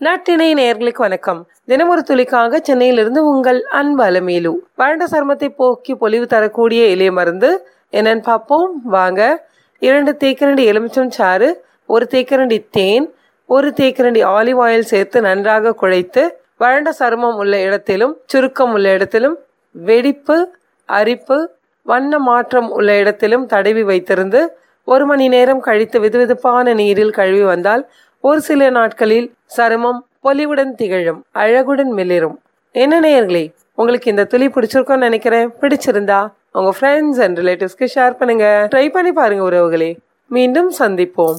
நாட்டினை நேர்களுக்கு வணக்கம். தினமொரு துளிக்காக சென்னையிலிருந்து உங்கள் அன்பு அலமேலு. வறண்ட சருமத்தை போக்கி பொலிவு தரக்கூடிய இலைய மருந்து என்னன்னு பார்ப்போம். வாங்க. இரண்டு தேக்கரண்டி எலுமிச்சம் சாறு ஒரு தேக்கரண்டி தேன் ஒரு தேக்கரண்டி ஆலிவ் ஆயில் சேர்த்து நன்றாக குழைத்து வறண்ட சருமம் உள்ள இடத்திலும் சுருக்கம் உள்ள இடத்திலும் வெடிப்பு அரிப்பு வண்ண மாற்றம் உள்ள இடத்திலும் தடவி வைத்திருந்து ஒரு மணி நேரம் கழித்து விதுவிதுப்பான நீரில் கழுவி வந்தால் ஒரு சில நாட்களில் சருமம் பொலிவுடன் திகழும் அழகுடன் மிளிரும். என்ன நேயர்களே உங்களுக்கு இந்த துளி பிடிச்சிருக்கோன்னு நினைக்கிறேன். பிடிச்சிருந்தா உங்க ஃப்ரெண்ட்ஸ் அண்ட் ரிலேட்டிவ்ஸ்க்கு ஷேர் பண்ணுங்க. ட்ரை பண்ணி பாருங்க உறவுகளே. மீண்டும் சந்திப்போம்.